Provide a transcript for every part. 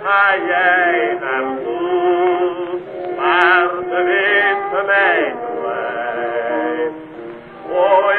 Waar ga jij naartoe? maar de wind mij leidt. Hoor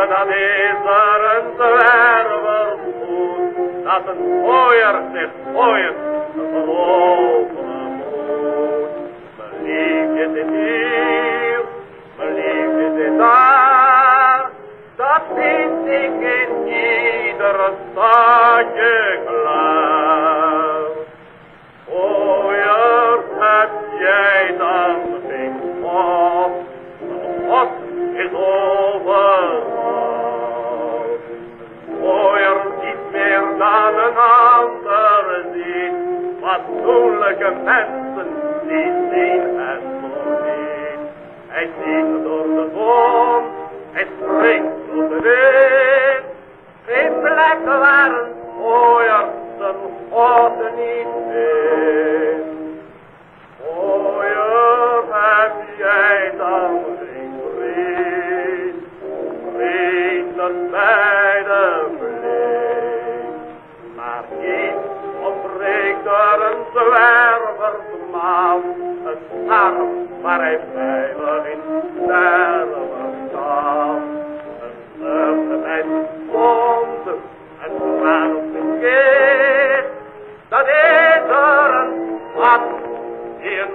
dat aan is er een zwerver moet, dat een ooier zich ooier te verlopen moet. Mijn liefje zit hier, mijn liefje zit daar, dat vind ik in ieder stadje. Fatsoenlijke mensen die zien het niet. Hij ziet door de zon, hij springt door de wind, geen plek waar een gooier zijn God niet vindt. Gooier, heb jij dan geen vriend, vrienden zwerversmaal, het star waar hij veilig in sterven staat. Het scherpte het onder en zwaar op de keer, dat iederen die een